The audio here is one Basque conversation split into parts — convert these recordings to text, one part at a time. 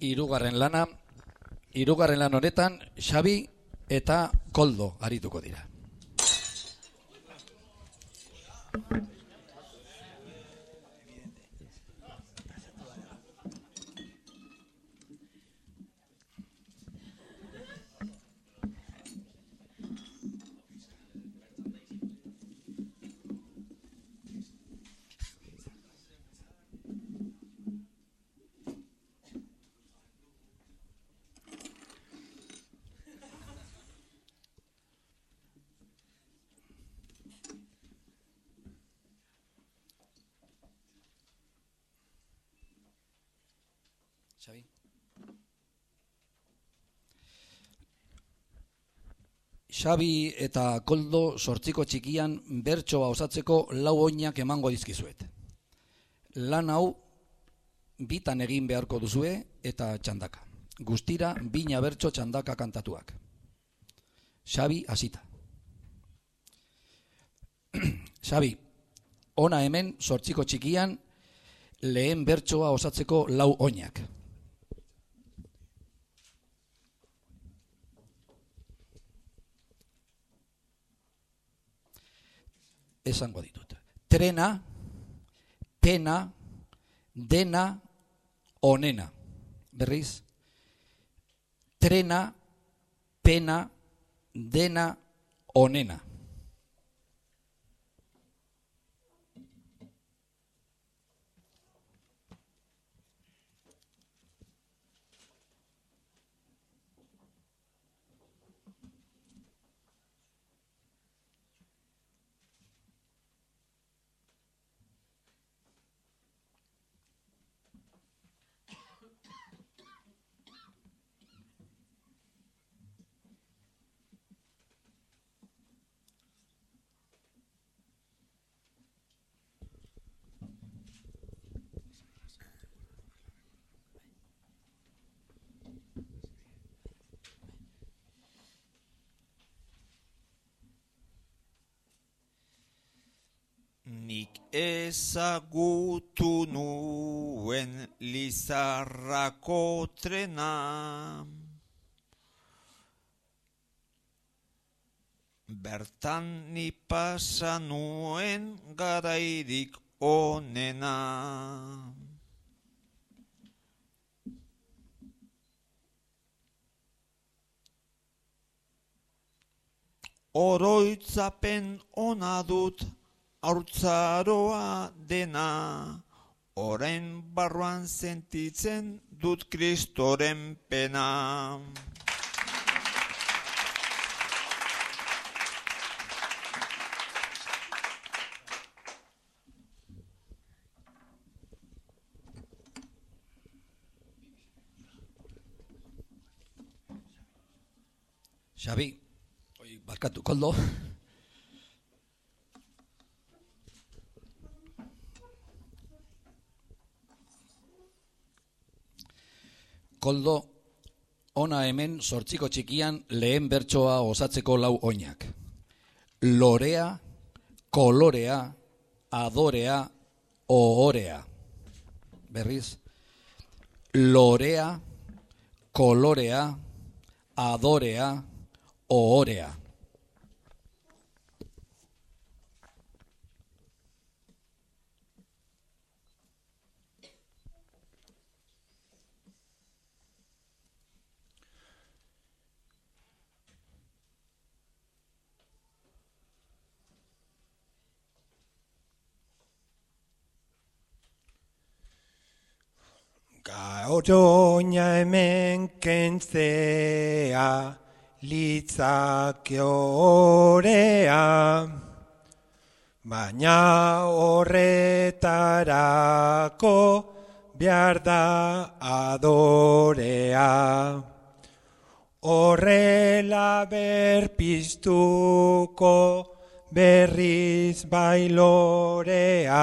hirugarren lana, hirugarren lan honetan Xabi eta Koldo arituko dira. Xabi. Xabi eta Koldo sortziko txikian bertsoa osatzeko lau oinak emango dizkizuet. Lan hau bitan egin beharko duzue eta txandaka. Guztira bina bertso txandaka kantatuak. Xabi hasita. Xabi, ona hemen sortziko txikian lehen bertsoa osatzeko lau oinak. Esango ditut. Trena, pena, dena, onena. Berriz, trena, pena, dena, onena. Nik ezagutu nuen lizarrako trena. Bertan ni pasa nuen garairik onena. Oroitzapen ona dut haurtzaroa dena, orain barruan sentitzen dut kristoren pena. Xabi, oi, barkatu, Koldo. Koldo, ona hemen sortziko txikian lehen bertsoa osatzeko lau oinak. Lorea, kolorea, adorea, ohorea. Berriz, lorea, kolorea, adorea, ohorea. Gaur oina hemen kentzea, litzake orea, baina horretarako behar da adorea. Horrela berpiztuko berriz bailorea.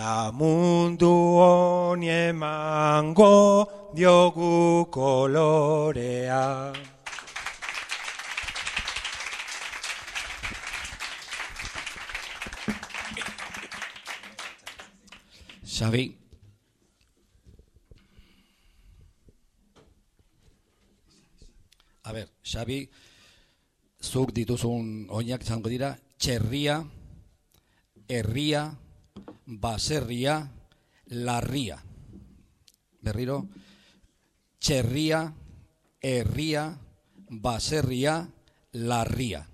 Da mundu honi emango diogu kolorea. Xavi. A ber, Xavi, zuk dituzun oinak zango dira, txerria, herria, herria, baserria, larria. Berriro, txerria, herria, baserria, larria.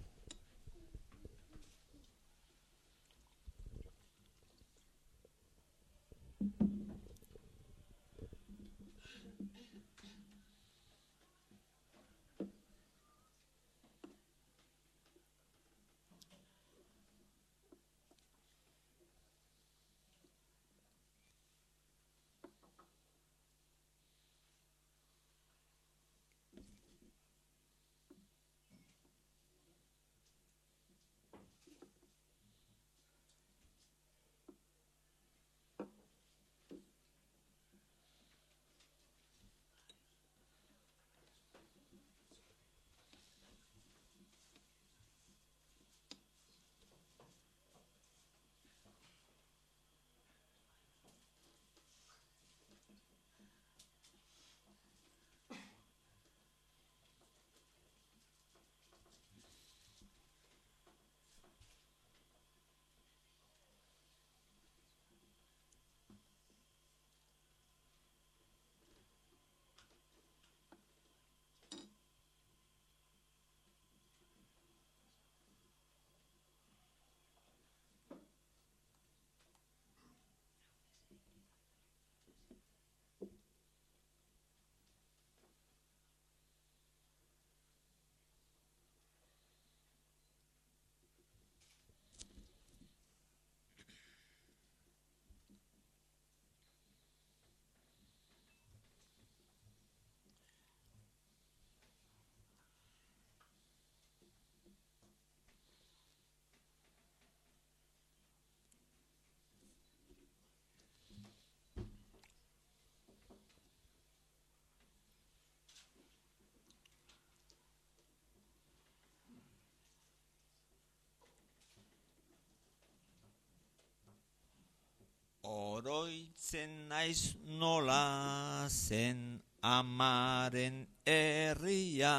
Oroitzen naiz nola zen amaren herria,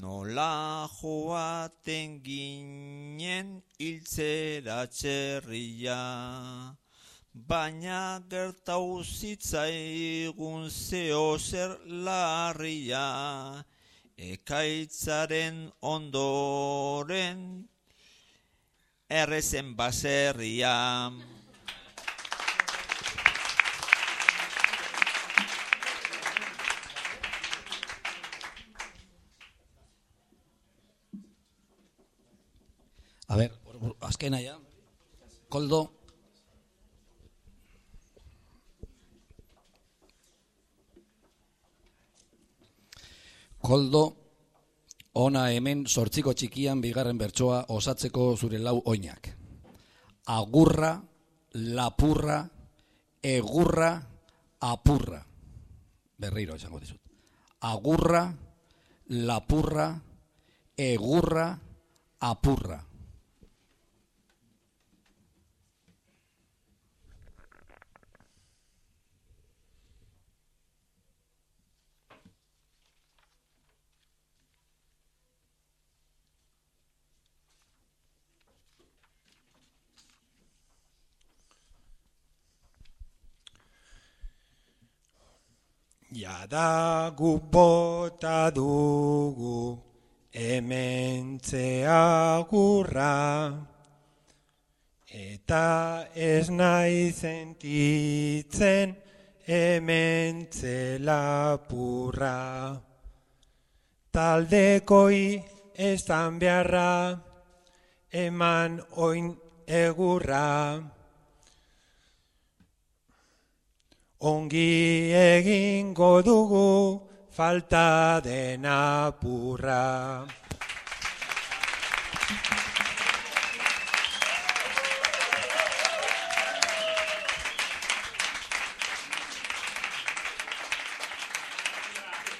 nola joaten ginen hiltzera txerria, baina gertau zitzaigun zeo zer larria, ekaitzaren ondoren errezen baserria. A ber, azkena ja. Koldo. Koldo, ona hemen sortziko txikian bigarren bertsoa osatzeko zure lau oinak. Agurra, lapurra, egurra, apurra. Berriro esango dizut. Agurra, lapurra, egurra, apurra. Jada gu bota dugu hemen agurra eta ez nahi sentitzen hemen lapurra. Taldekoi estan beharra eman oin egurra. Ongi egingo dugu falta den apurra.